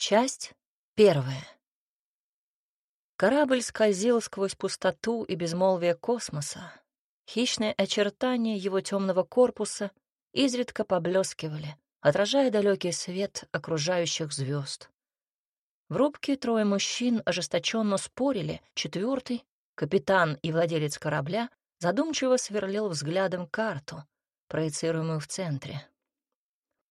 Часть первая. Корабль скользил сквозь пустоту и безмолвие космоса. Хищные очертания его темного корпуса изредка поблескивали, отражая далекий свет окружающих звезд. В рубке трое мужчин ожесточенно спорили, четвертый, капитан и владелец корабля, задумчиво сверлил взглядом карту, проецируемую в центре.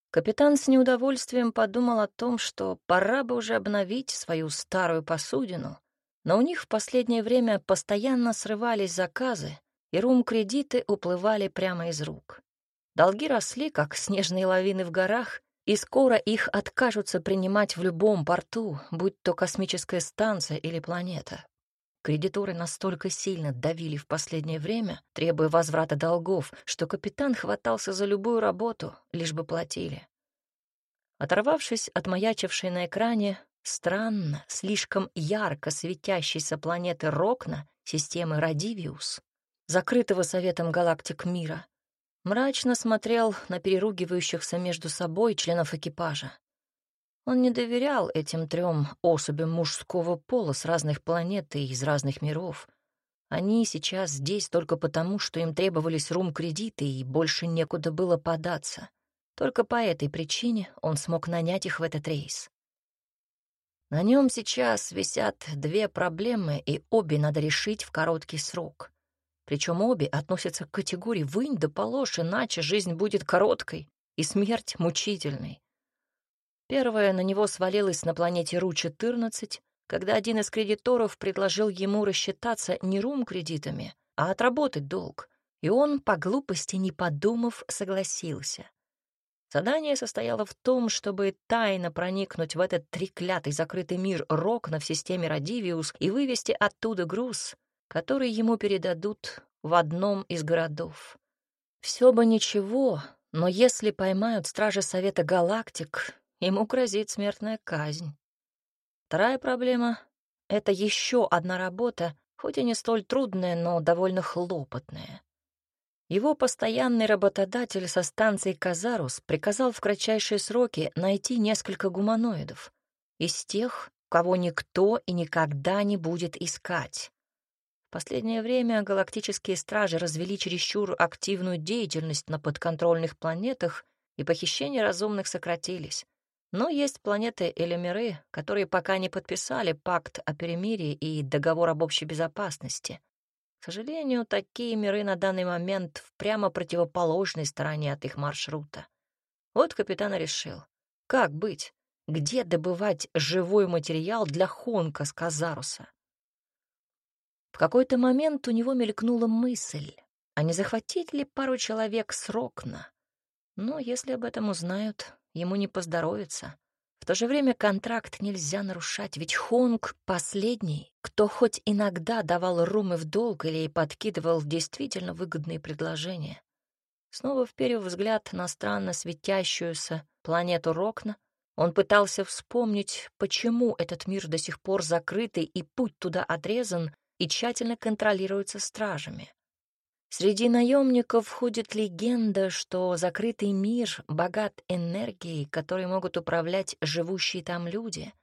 Капитан с неудовольствием подумал о том, что пора бы уже обновить свою старую посудину, но у них в последнее время постоянно срывались заказы, и рум-кредиты уплывали прямо из рук. Долги росли, как снежные лавины в горах, и скоро их откажутся принимать в любом порту, будь то космическая станция или планета. Кредиторы настолько сильно давили в последнее время, требуя возврата долгов, что капитан хватался за любую работу, лишь бы платили. Оторвавшись от маячившей на экране странно, слишком ярко светящейся планеты Рокна системы Радивиус, закрытого Советом галактик мира, мрачно смотрел на переругивающихся между собой членов экипажа. Он не доверял этим трем особям мужского пола с разных планет и из разных миров. Они сейчас здесь только потому, что им требовались рум-кредиты и больше некуда было податься. Только по этой причине он смог нанять их в этот рейс. На нем сейчас висят две проблемы, и обе надо решить в короткий срок. Причем обе относятся к категории «вынь да положь», иначе жизнь будет короткой и смерть мучительной. Первое на него свалилось на планете Ру-14, когда один из кредиторов предложил ему рассчитаться не рум-кредитами, а отработать долг, и он, по глупости не подумав, согласился. Задание состояло в том, чтобы тайно проникнуть в этот треклятый закрытый мир Рокна в системе Радивиус и вывести оттуда груз, который ему передадут в одном из городов. Все бы ничего, но если поймают стражи Совета Галактик, ему грозит смертная казнь. Вторая проблема — это еще одна работа, хоть и не столь трудная, но довольно хлопотная. Его постоянный работодатель со станции Казарус приказал в кратчайшие сроки найти несколько гуманоидов, из тех, кого никто и никогда не будет искать. В последнее время галактические стражи развели чересчур активную деятельность на подконтрольных планетах, и похищения разумных сократились. Но есть планеты или миры, которые пока не подписали пакт о перемирии и договор об общей безопасности. К сожалению, такие миры на данный момент в прямо противоположной стороне от их маршрута. Вот капитан решил, как быть, где добывать живой материал для Хонка с Казаруса. В какой-то момент у него мелькнула мысль, а не захватить ли пару человек с Рокна? Но если об этом узнают, ему не поздоровится. В то же время контракт нельзя нарушать, ведь Хонг — последний, кто хоть иногда давал румы в долг или подкидывал действительно выгодные предложения. Снова вперев взгляд на странно светящуюся планету Рокна, он пытался вспомнить, почему этот мир до сих пор закрытый и путь туда отрезан и тщательно контролируется стражами. Среди наемников ходит легенда, что закрытый мир богат энергией, которой могут управлять живущие там люди.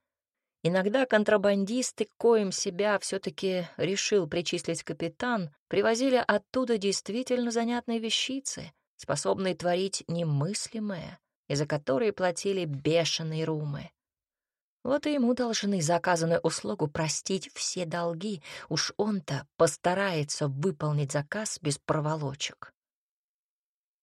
Иногда контрабандисты, коим себя все-таки решил причислить капитан, привозили оттуда действительно занятные вещицы, способные творить немыслимое, и за которые платили бешеные румы. Вот и ему должны заказанную услугу простить все долги. Уж он-то постарается выполнить заказ без проволочек.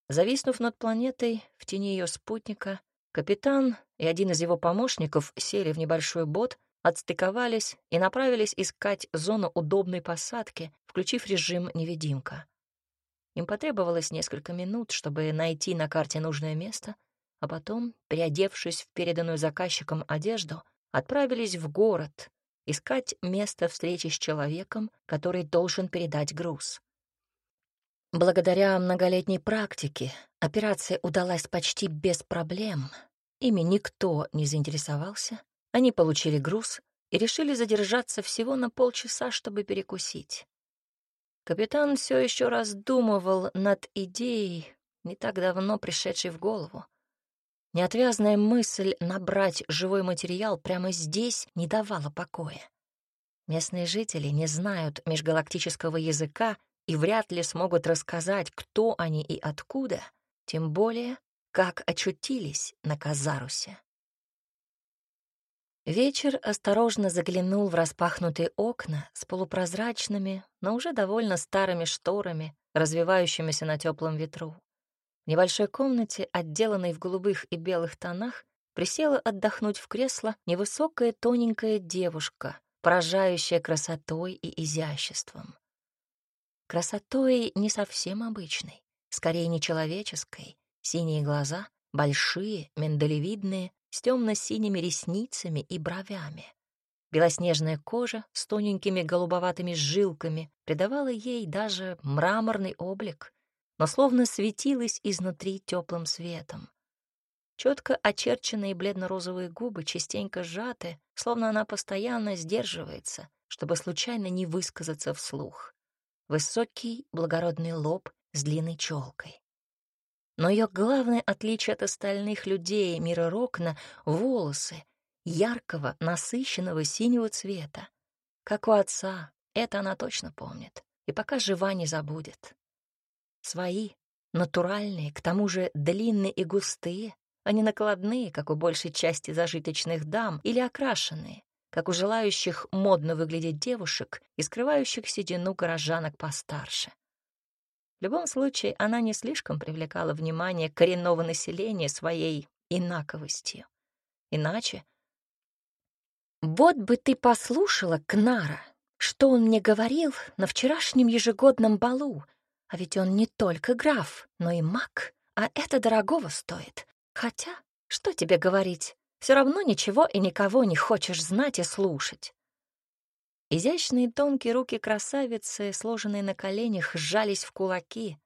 Зависнув над планетой в тени ее спутника, капитан и один из его помощников сели в небольшой бот, отстыковались и направились искать зону удобной посадки, включив режим невидимка. Им потребовалось несколько минут, чтобы найти на карте нужное место, а потом, переодевшись в переданную заказчиком одежду, отправились в город искать место встречи с человеком, который должен передать груз. Благодаря многолетней практике операция удалась почти без проблем. Ими никто не заинтересовался. Они получили груз и решили задержаться всего на полчаса, чтобы перекусить. Капитан все еще раздумывал над идеей, не так давно пришедшей в голову. Неотвязная мысль набрать живой материал прямо здесь не давала покоя. Местные жители не знают межгалактического языка и вряд ли смогут рассказать, кто они и откуда, тем более, как очутились на Казарусе. Вечер осторожно заглянул в распахнутые окна с полупрозрачными, но уже довольно старыми шторами, развивающимися на теплом ветру. В небольшой комнате, отделанной в голубых и белых тонах, присела отдохнуть в кресло невысокая тоненькая девушка, поражающая красотой и изяществом. Красотой не совсем обычной, скорее нечеловеческой. Синие глаза, большие, миндалевидные, с темно-синими ресницами и бровями. Белоснежная кожа с тоненькими голубоватыми жилками придавала ей даже мраморный облик, но словно светилась изнутри теплым светом. Четко очерченные бледно-розовые губы частенько сжаты, словно она постоянно сдерживается, чтобы случайно не высказаться вслух. Высокий, благородный лоб с длинной челкой. Но ее главное отличие от остальных людей мира Рокна — волосы, яркого, насыщенного синего цвета. Как у отца, это она точно помнит, и пока жива не забудет. Свои, натуральные, к тому же длинные и густые, а не накладные, как у большей части зажиточных дам, или окрашенные, как у желающих модно выглядеть девушек и скрывающих седину горожанок постарше. В любом случае, она не слишком привлекала внимание коренного населения своей инаковостью. Иначе... «Вот бы ты послушала, Кнара, что он мне говорил на вчерашнем ежегодном балу, а ведь он не только граф, но и маг, а это дорогого стоит. Хотя, что тебе говорить, все равно ничего и никого не хочешь знать и слушать. Изящные тонкие руки красавицы, сложенные на коленях, сжались в кулаки.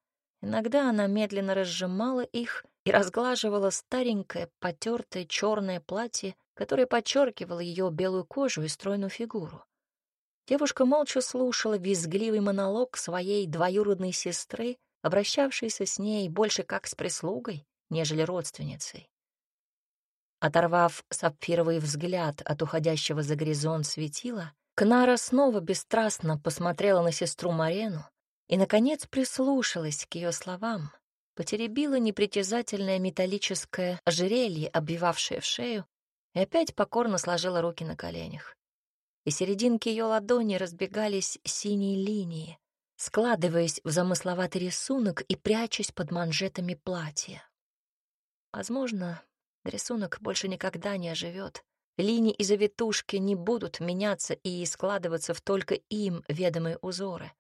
Иногда она медленно разжимала их и разглаживала старенькое, потертое черное платье, которое подчеркивало ее белую кожу и стройную фигуру. Девушка молча слушала визгливый монолог своей двоюродной сестры, обращавшейся с ней больше как с прислугой, нежели родственницей. Оторвав сапфировый взгляд от уходящего за горизонт светила, Кнара снова бесстрастно посмотрела на сестру Марену и, наконец, прислушалась к ее словам, потеребила непритязательное металлическое ожерелье, обвивавшее в шею, и опять покорно сложила руки на коленях. И серединки ее ладони разбегались синие линии, складываясь в замысловатый рисунок и прячась под манжетами платья. Возможно, рисунок больше никогда не оживет, Линии и завитушки не будут меняться и складываться в только им ведомые узоры.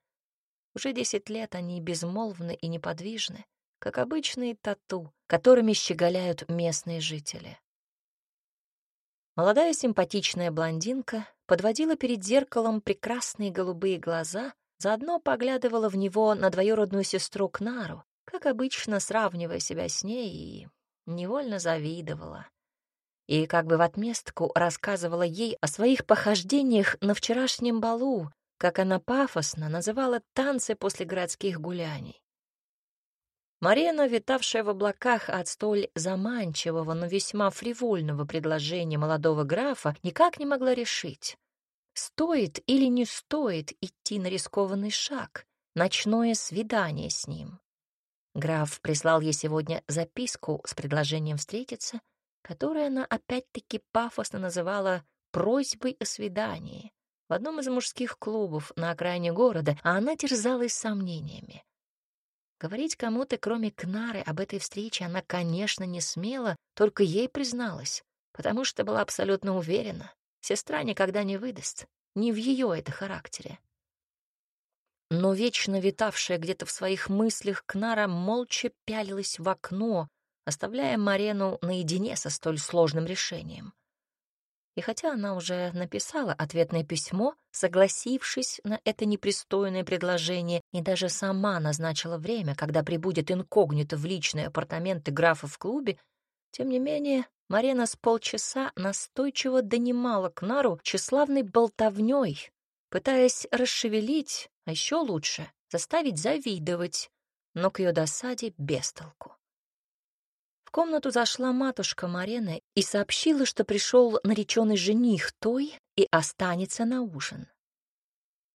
Уже десять лет они безмолвны и неподвижны, как обычные тату, которыми щеголяют местные жители. Молодая симпатичная блондинка подводила перед зеркалом прекрасные голубые глаза, заодно поглядывала в него на двоюродную сестру Кнару, как обычно сравнивая себя с ней, и невольно завидовала и как бы в отместку рассказывала ей о своих похождениях на вчерашнем балу, как она пафосно называла танцы после городских гуляний. Марина, витавшая в облаках от столь заманчивого, но весьма фривольного предложения молодого графа, никак не могла решить, стоит или не стоит идти на рискованный шаг, ночное свидание с ним. Граф прислал ей сегодня записку с предложением встретиться — которое она опять-таки пафосно называла «просьбой о свидании» в одном из мужских клубов на окраине города, а она терзалась сомнениями. Говорить кому-то, кроме Кнары, об этой встрече она, конечно, не смела, только ей призналась, потому что была абсолютно уверена, сестра никогда не выдаст, не в ее это характере. Но вечно витавшая где-то в своих мыслях Кнара молча пялилась в окно, оставляя Марену наедине со столь сложным решением. И хотя она уже написала ответное письмо, согласившись на это непристойное предложение, и даже сама назначила время, когда прибудет инкогнито в личные апартаменты графа в клубе, тем не менее Марена с полчаса настойчиво донимала Кнару тщеславной болтовнёй, пытаясь расшевелить, а еще лучше — заставить завидовать, но к ее досаде без толку комнату зашла матушка Марена и сообщила, что пришел нареченный жених той и останется на ужин.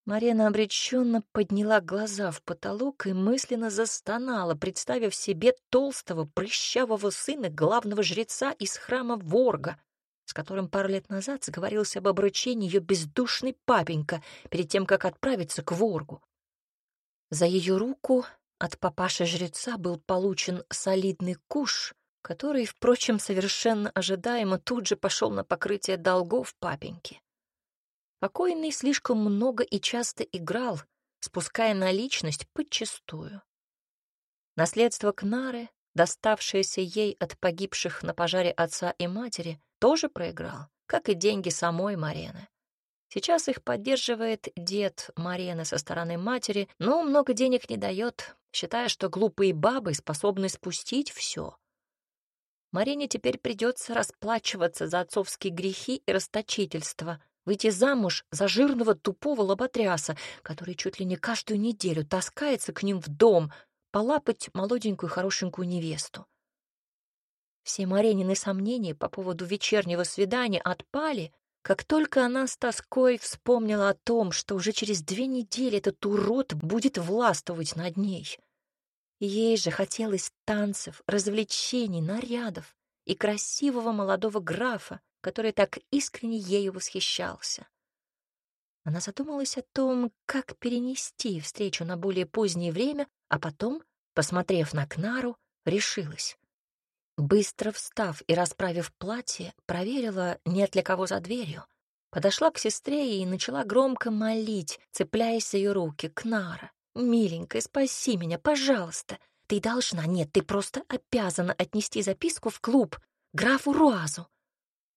Марина обреченно подняла глаза в потолок и мысленно застонала, представив себе толстого, прыщавого сына главного жреца из храма Ворга, с которым пару лет назад заговорился об обручении ее бездушный папенька перед тем, как отправиться к Воргу. За ее руку от папаши-жреца был получен солидный куш, который, впрочем, совершенно ожидаемо тут же пошел на покрытие долгов папеньки. Покойный слишком много и часто играл, спуская наличность подчистую. Наследство Кнары, доставшееся ей от погибших на пожаре отца и матери, тоже проиграл, как и деньги самой Марены. Сейчас их поддерживает дед Марены со стороны матери, но много денег не дает, считая, что глупые бабы способны спустить все. Марине теперь придется расплачиваться за отцовские грехи и расточительство, выйти замуж за жирного тупого лоботряса, который чуть ли не каждую неделю таскается к ним в дом, полапать молоденькую хорошенькую невесту. Все Маренины сомнения по поводу вечернего свидания отпали, как только она с тоской вспомнила о том, что уже через две недели этот урод будет властвовать над ней. Ей же хотелось танцев, развлечений, нарядов и красивого молодого графа, который так искренне ею восхищался. Она задумалась о том, как перенести встречу на более позднее время, а потом, посмотрев на Кнару, решилась. Быстро встав и расправив платье, проверила, нет ли кого за дверью. Подошла к сестре и начала громко молить, цепляясь за ее руки. «Кнара, миленькая, спаси меня, пожалуйста. Ты должна, нет, ты просто обязана отнести записку в клуб графу Руазу.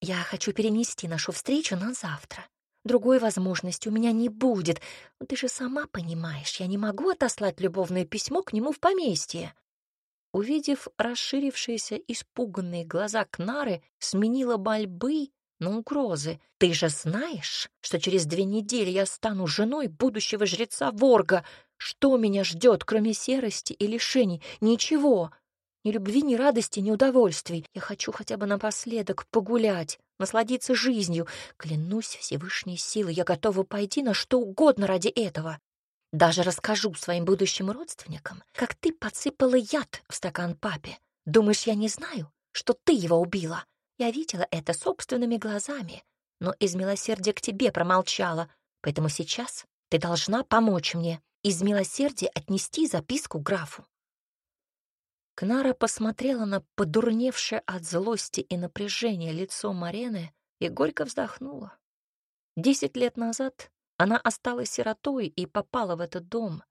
Я хочу перенести нашу встречу на завтра. Другой возможности у меня не будет. Ты же сама понимаешь, я не могу отослать любовное письмо к нему в поместье. Увидев расширившиеся испуганные глаза Кнары, сменила мольбы на угрозы. «Ты же знаешь, что через две недели я стану женой будущего жреца Ворга. Что меня ждет, кроме серости и лишений? Ничего. Ни любви, ни радости, ни удовольствий. Я хочу хотя бы напоследок погулять, насладиться жизнью. Клянусь Всевышней силой, я готова пойти на что угодно ради этого. Даже расскажу своим будущим родственникам, как ты подсыпала яд в стакан папе. Думаешь, я не знаю, что ты его убила? Я видела это собственными глазами, но из милосердия к тебе промолчала, поэтому сейчас ты должна помочь мне из милосердия отнести записку графу. Кнара посмотрела на подурневшее от злости и напряжения лицо Марены и горько вздохнула. Десять лет назад она осталась сиротой и попала в этот дом.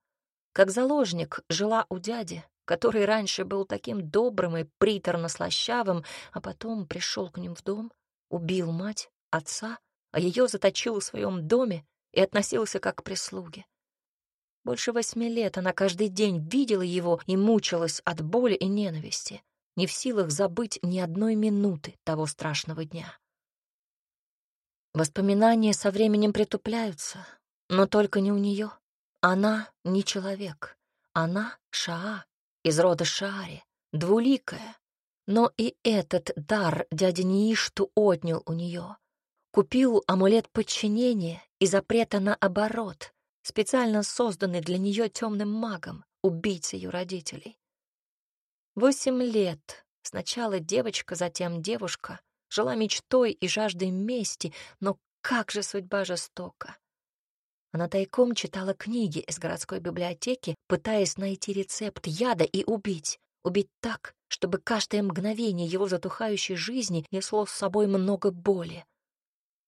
Как заложник жила у дяди, который раньше был таким добрым и приторно-слащавым, а потом пришел к ним в дом, убил мать, отца, а ее заточил в своем доме и относился как к прислуге. Больше восьми лет она каждый день видела его и мучилась от боли и ненависти, не в силах забыть ни одной минуты того страшного дня. Воспоминания со временем притупляются, но только не у нее. Она не человек. Она — Шаа, из рода Шаари, двуликая. Но и этот дар дядя Ниишту отнял у нее. Купил амулет подчинения и запрета на оборот, специально созданный для нее темным магом, убийцей ее родителей. Восемь лет, сначала девочка, затем девушка, жила мечтой и жаждой мести, но как же судьба жестока. Она тайком читала книги из городской библиотеки, пытаясь найти рецепт яда и убить. Убить так, чтобы каждое мгновение его затухающей жизни несло с собой много боли.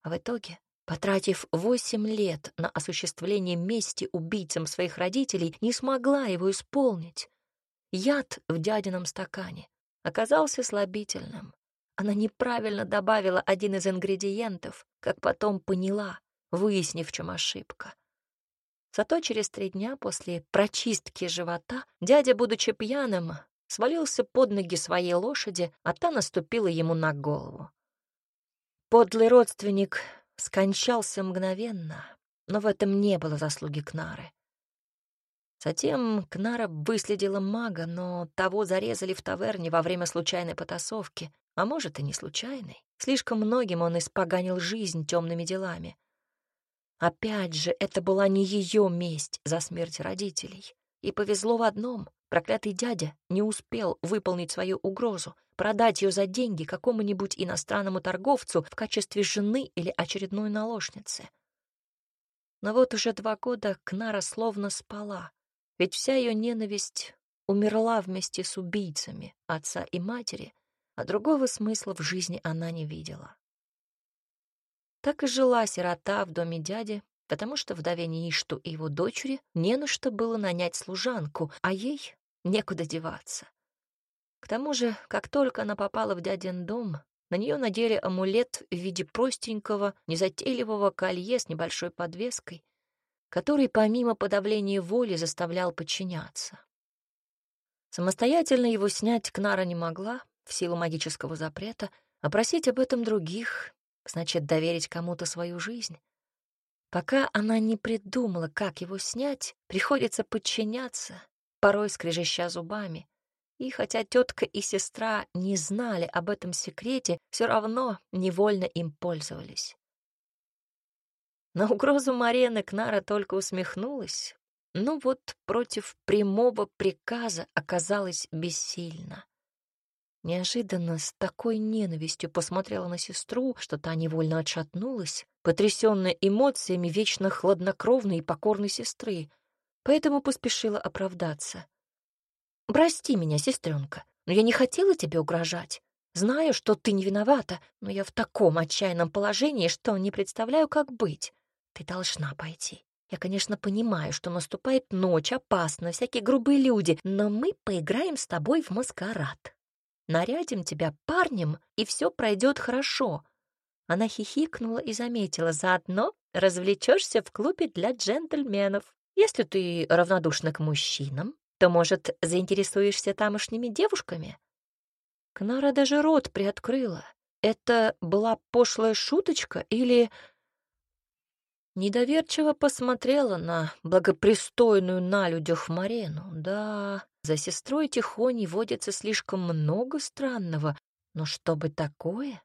А в итоге Потратив восемь лет на осуществление мести убийцам своих родителей, не смогла его исполнить. Яд в дядином стакане оказался слабительным. Она неправильно добавила один из ингредиентов, как потом поняла, выяснив, в чем ошибка. Зато через три дня после прочистки живота дядя, будучи пьяным, свалился под ноги своей лошади, а та наступила ему на голову. Подлый родственник скончался мгновенно, но в этом не было заслуги Кнары. Затем Кнара выследила мага, но того зарезали в таверне во время случайной потасовки, а может и не случайной. Слишком многим он испоганил жизнь темными делами. Опять же, это была не ее месть за смерть родителей. И повезло в одном. Проклятый дядя не успел выполнить свою угрозу, продать ее за деньги какому-нибудь иностранному торговцу в качестве жены или очередной наложницы. Но вот уже два года Кнара словно спала, ведь вся ее ненависть умерла вместе с убийцами отца и матери, а другого смысла в жизни она не видела. Так и жила сирота в доме дяди, потому что вдове Ништу и его дочери не на что было нанять служанку, а ей некуда деваться. К тому же, как только она попала в дядин дом, на нее надели амулет в виде простенького, незатейливого колье с небольшой подвеской, который помимо подавления воли заставлял подчиняться. Самостоятельно его снять Кнара не могла в силу магического запрета, а просить об этом других значит доверить кому-то свою жизнь. Пока она не придумала, как его снять, приходится подчиняться, порой скрежеща зубами. И хотя тетка и сестра не знали об этом секрете, все равно невольно им пользовались. На угрозу Марены Кнара только усмехнулась. Ну вот против прямого приказа оказалась бессильна. Неожиданно с такой ненавистью посмотрела на сестру, что та невольно отшатнулась, потрясённая эмоциями вечно хладнокровной и покорной сестры, поэтому поспешила оправдаться. «Прости меня, сестренка, но я не хотела тебе угрожать. Знаю, что ты не виновата, но я в таком отчаянном положении, что не представляю, как быть. Ты должна пойти. Я, конечно, понимаю, что наступает ночь, опасно, всякие грубые люди, но мы поиграем с тобой в маскарад. Нарядим тебя парнем, и все пройдет хорошо. Она хихикнула и заметила, заодно развлечешься в клубе для джентльменов. Если ты равнодушна к мужчинам, то, может, заинтересуешься тамошними девушками? Кнара даже рот приоткрыла. Это была пошлая шуточка или Недоверчиво посмотрела на благопристойную на людях Марену. Да, за сестрой Тихоней водится слишком много странного, но что бы такое?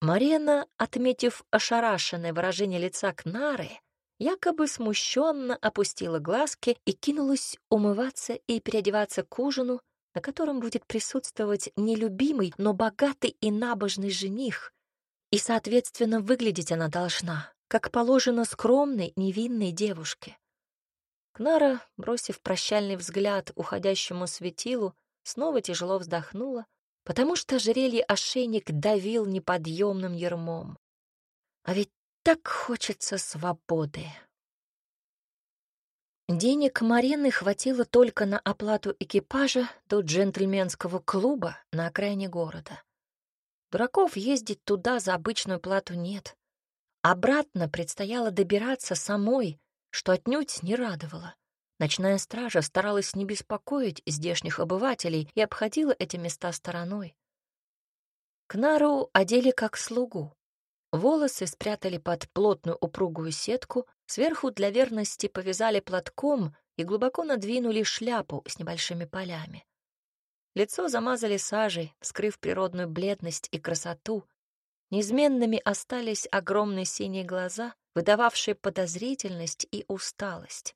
Марена, отметив ошарашенное выражение лица Кнары, якобы смущенно опустила глазки и кинулась умываться и переодеваться к ужину, на котором будет присутствовать нелюбимый, но богатый и набожный жених, и, соответственно, выглядеть она должна как положено скромной, невинной девушке. Кнара, бросив прощальный взгляд уходящему светилу, снова тяжело вздохнула, потому что ожерелье ошейник давил неподъемным ермом. А ведь так хочется свободы. Денег Марины хватило только на оплату экипажа до джентльменского клуба на окраине города. Дураков ездить туда за обычную плату нет. Обратно предстояло добираться самой, что отнюдь не радовало. Ночная стража старалась не беспокоить здешних обывателей и обходила эти места стороной. Кнару одели как слугу. Волосы спрятали под плотную упругую сетку, сверху для верности повязали платком и глубоко надвинули шляпу с небольшими полями. Лицо замазали сажей, скрыв природную бледность и красоту, Неизменными остались огромные синие глаза, выдававшие подозрительность и усталость.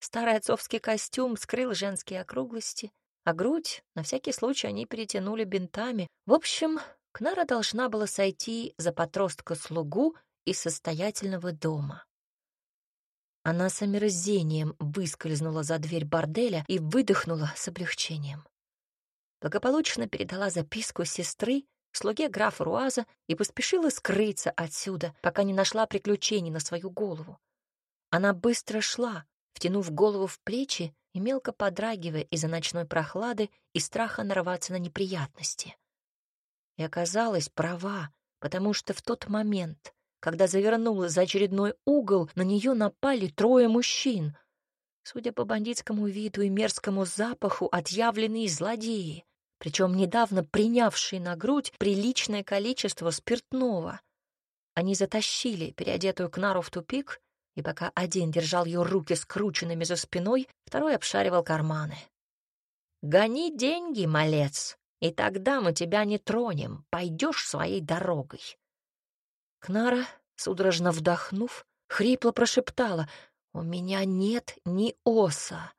Старый отцовский костюм скрыл женские округлости, а грудь, на всякий случай, они перетянули бинтами. В общем, Кнара должна была сойти за подростка-слугу из состоятельного дома. Она с омерзением выскользнула за дверь борделя и выдохнула с облегчением. Благополучно передала записку сестры слуге графа Руаза и поспешила скрыться отсюда, пока не нашла приключений на свою голову. Она быстро шла, втянув голову в плечи и мелко подрагивая из-за ночной прохлады и страха нарваться на неприятности. И оказалась права, потому что в тот момент, когда завернула за очередной угол, на нее напали трое мужчин. Судя по бандитскому виду и мерзкому запаху, отъявленные злодеи причем недавно принявший на грудь приличное количество спиртного. Они затащили переодетую Кнару в тупик, и пока один держал ее руки скрученными за спиной, второй обшаривал карманы. «Гони деньги, малец, и тогда мы тебя не тронем, пойдешь своей дорогой». Кнара, судорожно вдохнув, хрипло прошептала «У меня нет ни оса».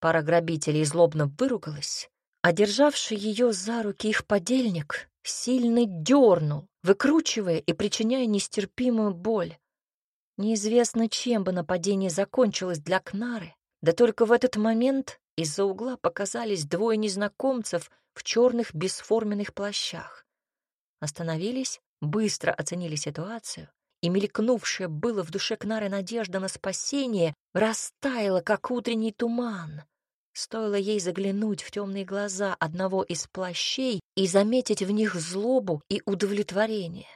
Пара грабителей злобно выругалась, а державший ее за руки их подельник сильно дернул, выкручивая и причиняя нестерпимую боль. Неизвестно, чем бы нападение закончилось для Кнары, да только в этот момент из-за угла показались двое незнакомцев в черных бесформенных плащах. Остановились, быстро оценили ситуацию, и мелькнувшая было в душе Кнары надежда на спасение растаяла, как утренний туман. Стоило ей заглянуть в темные глаза одного из плащей и заметить в них злобу и удовлетворение.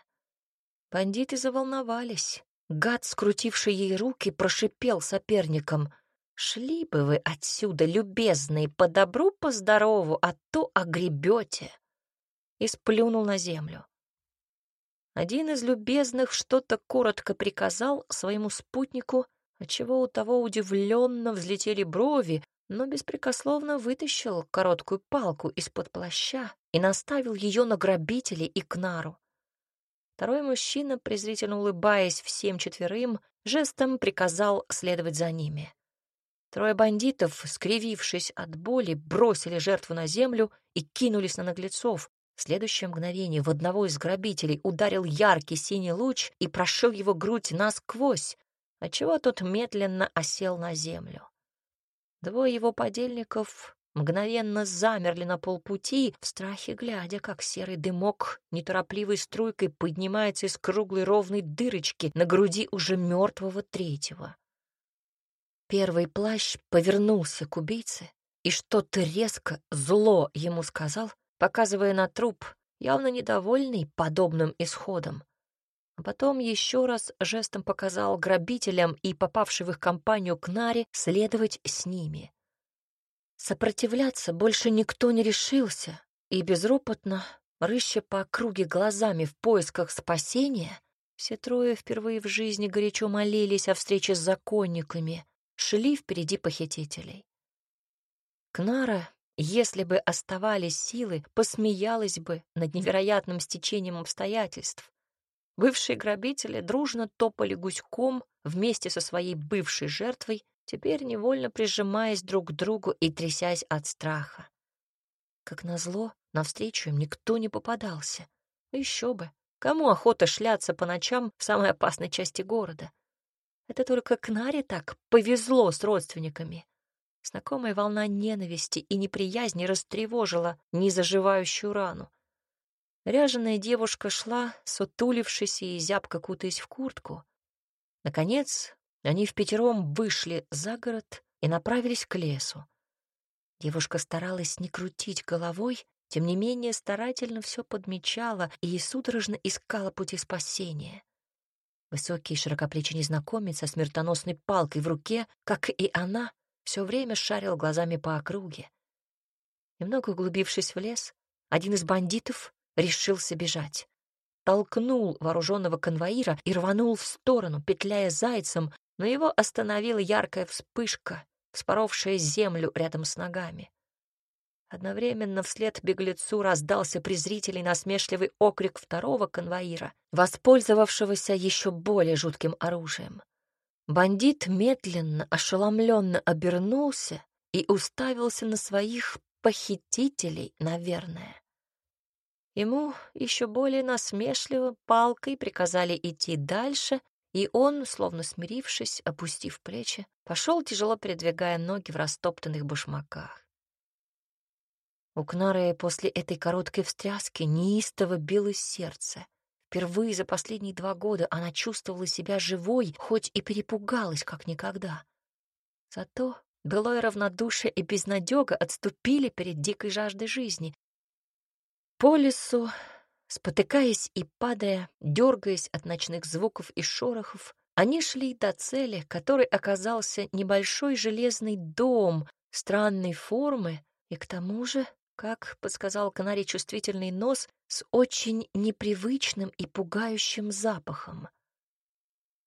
Бандиты заволновались. Гад, скрутивший ей руки, прошипел соперникам. «Шли бы вы отсюда, любезные, по добру, по здорову, а то огребете!» И сплюнул на землю. Один из любезных что-то коротко приказал своему спутнику, отчего у того удивленно взлетели брови, но беспрекословно вытащил короткую палку из-под плаща и наставил ее на грабителей и Кнару. Второй мужчина, презрительно улыбаясь всем четверым, жестом приказал следовать за ними. Трое бандитов, скривившись от боли, бросили жертву на землю и кинулись на наглецов. В следующее мгновение в одного из грабителей ударил яркий синий луч и прошил его грудь насквозь, отчего тот медленно осел на землю. Двое его подельников мгновенно замерли на полпути, в страхе глядя, как серый дымок неторопливой струйкой поднимается из круглой ровной дырочки на груди уже мертвого третьего. Первый плащ повернулся к убийце и что-то резко, зло ему сказал, показывая на труп, явно недовольный подобным исходом. А потом еще раз жестом показал грабителям и попавшей в их компанию Кнаре следовать с ними. Сопротивляться больше никто не решился, и безропотно, рыща по округе глазами в поисках спасения, все трое впервые в жизни горячо молились о встрече с законниками, шли впереди похитителей. Кнара, если бы оставались силы, посмеялась бы над невероятным стечением обстоятельств, Бывшие грабители дружно топали гуськом вместе со своей бывшей жертвой, теперь невольно прижимаясь друг к другу и трясясь от страха. Как назло, навстречу им никто не попадался. Еще бы, кому охота шляться по ночам в самой опасной части города? Это только Кнаре так повезло с родственниками. Знакомая волна ненависти и неприязни растревожила незаживающую рану. Ряженая девушка шла, сутулившись и зябко кутаясь в куртку. Наконец, они в пятером вышли за город и направились к лесу. Девушка старалась не крутить головой, тем не менее старательно все подмечала и судорожно искала пути спасения. Высокий широкоплечий незнакомец со смертоносной палкой в руке, как и она, все время шарил глазами по округе. Немного углубившись в лес, один из бандитов решился бежать. Толкнул вооруженного конвоира и рванул в сторону, петляя зайцем, но его остановила яркая вспышка, споровшая землю рядом с ногами. Одновременно вслед беглецу раздался презрительный насмешливый окрик второго конвоира, воспользовавшегося еще более жутким оружием. Бандит медленно, ошеломленно обернулся и уставился на своих похитителей, наверное. Ему еще более насмешливо палкой приказали идти дальше, и он, словно смирившись, опустив плечи, пошел, тяжело передвигая ноги в растоптанных башмаках. У Кнары после этой короткой встряски неистово билось сердце. Впервые за последние два года она чувствовала себя живой, хоть и перепугалась, как никогда. Зато былое равнодушие и безнадега отступили перед дикой жаждой жизни, по лесу, спотыкаясь и падая, дергаясь от ночных звуков и шорохов, они шли до цели, которой оказался небольшой железный дом странной формы и к тому же, как подсказал Канарий чувствительный нос, с очень непривычным и пугающим запахом.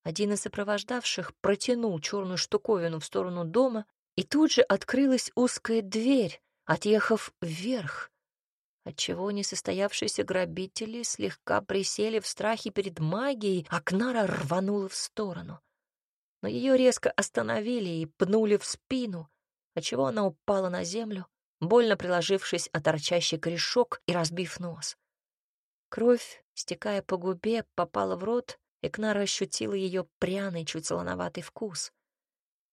Один из сопровождавших протянул черную штуковину в сторону дома, и тут же открылась узкая дверь, отъехав вверх, отчего несостоявшиеся грабители слегка присели в страхе перед магией, а Кнара рванула в сторону. Но ее резко остановили и пнули в спину, отчего она упала на землю, больно приложившись о торчащий корешок и разбив нос. Кровь, стекая по губе, попала в рот, и Кнара ощутила ее пряный, чуть солоноватый вкус.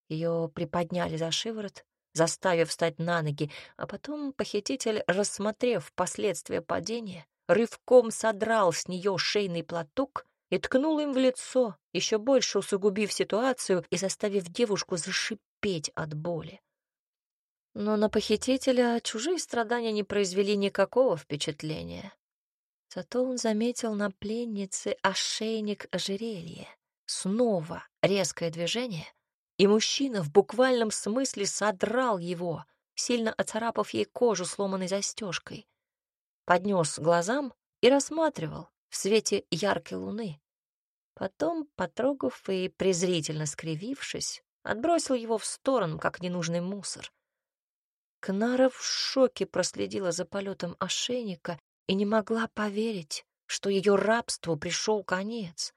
Ее приподняли за шиворот, заставив встать на ноги, а потом похититель, рассмотрев последствия падения, рывком содрал с нее шейный платок и ткнул им в лицо, еще больше усугубив ситуацию и заставив девушку зашипеть от боли. Но на похитителя чужие страдания не произвели никакого впечатления. Зато он заметил на пленнице ошейник ожерелья. Снова резкое движение, и мужчина в буквальном смысле содрал его, сильно оцарапав ей кожу сломанной застежкой. Поднес глазам и рассматривал в свете яркой луны. Потом, потрогав и презрительно скривившись, отбросил его в сторону, как ненужный мусор. Кнара в шоке проследила за полетом ошейника и не могла поверить, что ее рабству пришел конец.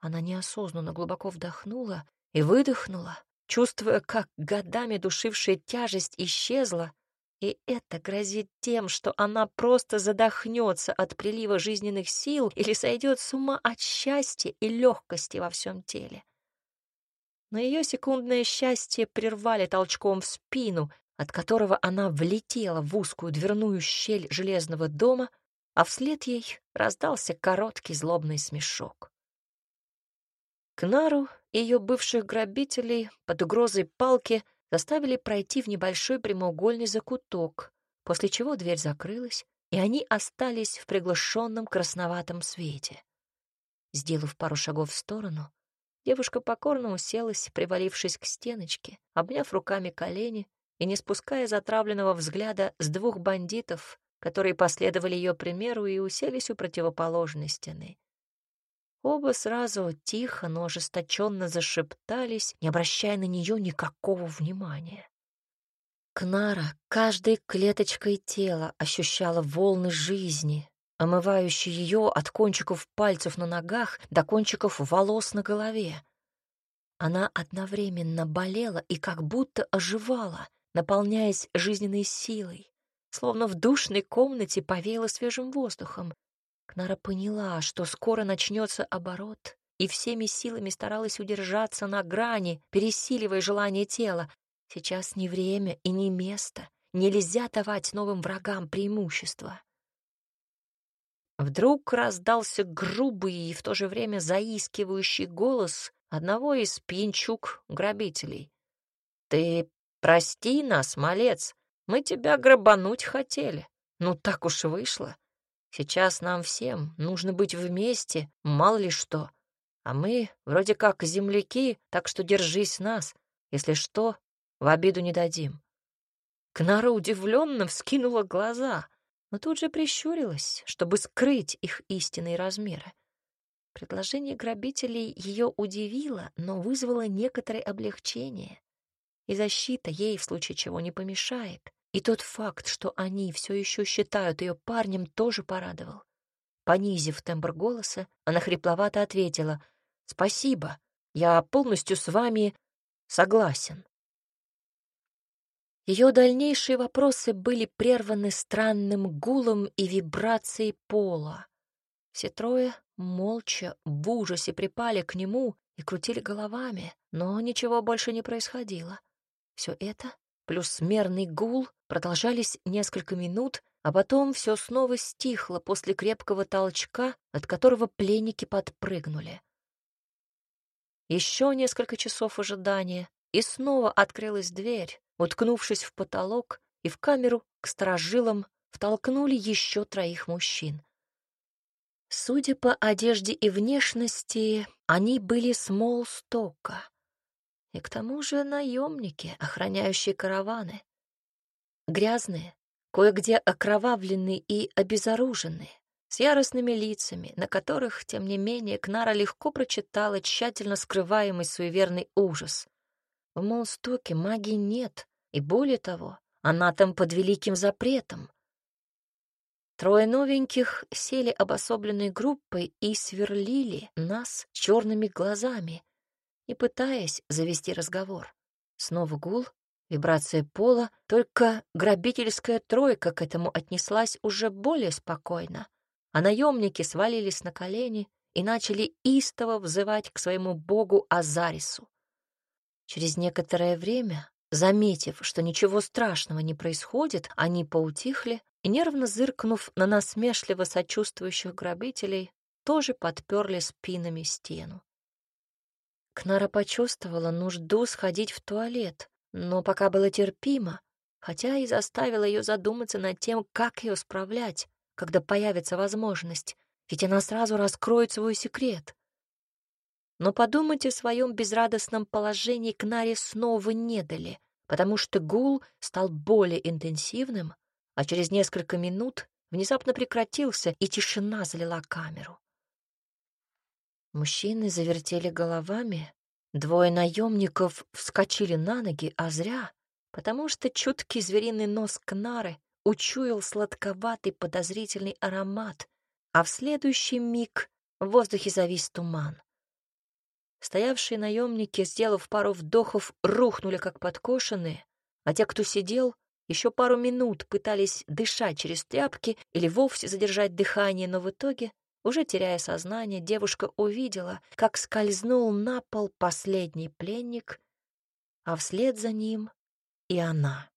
Она неосознанно глубоко вдохнула и выдохнула, чувствуя, как годами душившая тяжесть исчезла, и это грозит тем, что она просто задохнется от прилива жизненных сил или сойдет с ума от счастья и легкости во всем теле. Но ее секундное счастье прервали толчком в спину, от которого она влетела в узкую дверную щель железного дома, а вслед ей раздался короткий злобный смешок. Кнару и ее бывших грабителей под угрозой палки заставили пройти в небольшой прямоугольный закуток, после чего дверь закрылась, и они остались в приглушенном красноватом свете. Сделав пару шагов в сторону, девушка покорно уселась, привалившись к стеночке, обняв руками колени и не спуская затравленного взгляда с двух бандитов, которые последовали ее примеру и уселись у противоположной стены. Оба сразу тихо, но ожесточенно зашептались, не обращая на нее никакого внимания. Кнара каждой клеточкой тела ощущала волны жизни, омывающие ее от кончиков пальцев на ногах до кончиков волос на голове. Она одновременно болела и как будто оживала, наполняясь жизненной силой, словно в душной комнате повеяло свежим воздухом, Кнара поняла, что скоро начнется оборот, и всеми силами старалась удержаться на грани, пересиливая желание тела. Сейчас не время и не место. Нельзя давать новым врагам преимущество. Вдруг раздался грубый и в то же время заискивающий голос одного из пьянчук-грабителей. «Ты прости нас, малец, мы тебя грабануть хотели. Ну так уж вышло. Сейчас нам всем нужно быть вместе, мало ли что. А мы вроде как земляки, так что держись нас. Если что, в обиду не дадим». Кнара удивленно вскинула глаза, но тут же прищурилась, чтобы скрыть их истинные размеры. Предложение грабителей ее удивило, но вызвало некоторое облегчение. И защита ей в случае чего не помешает. И тот факт, что они все еще считают ее парнем, тоже порадовал. Понизив тембр голоса, она хрипловато ответила «Спасибо, я полностью с вами согласен». Ее дальнейшие вопросы были прерваны странным гулом и вибрацией пола. Все трое молча в ужасе припали к нему и крутили головами, но ничего больше не происходило. Все это плюс мерный гул продолжались несколько минут, а потом все снова стихло после крепкого толчка, от которого пленники подпрыгнули. Еще несколько часов ожидания, и снова открылась дверь, уткнувшись в потолок, и в камеру к сторожилам втолкнули еще троих мужчин. Судя по одежде и внешности, они были с Молстока. И к тому же наемники, охраняющие караваны. Грязные, кое-где окровавленные и обезоруженные. с яростными лицами, на которых, тем не менее, Кнара легко прочитала тщательно скрываемый суеверный ужас. В Молстоке магии нет, и более того, она там под великим запретом. Трое новеньких сели обособленной группой и сверлили нас черными глазами, не пытаясь завести разговор. Снова гул, вибрация пола, только грабительская тройка к этому отнеслась уже более спокойно, а наемники свалились на колени и начали истово взывать к своему богу Азарису. Через некоторое время, заметив, что ничего страшного не происходит, они поутихли и, нервно зыркнув на насмешливо сочувствующих грабителей, тоже подперли спинами стену. Кнара почувствовала нужду сходить в туалет, но пока было терпимо, хотя и заставила ее задуматься над тем, как ее справлять, когда появится возможность, ведь она сразу раскроет свой секрет. Но подумать о своем безрадостном положении Кнаре снова не дали, потому что гул стал более интенсивным, а через несколько минут внезапно прекратился, и тишина залила камеру. Мужчины завертели головами, двое наемников вскочили на ноги, а зря, потому что чуткий звериный нос Кнары учуял сладковатый подозрительный аромат, а в следующий миг в воздухе завис туман. Стоявшие наемники, сделав пару вдохов, рухнули как подкошенные, а те, кто сидел, еще пару минут пытались дышать через тряпки или вовсе задержать дыхание, но в итоге, уже теряя сознание, девушка увидела, как скользнул на пол последний пленник, а вслед за ним и она.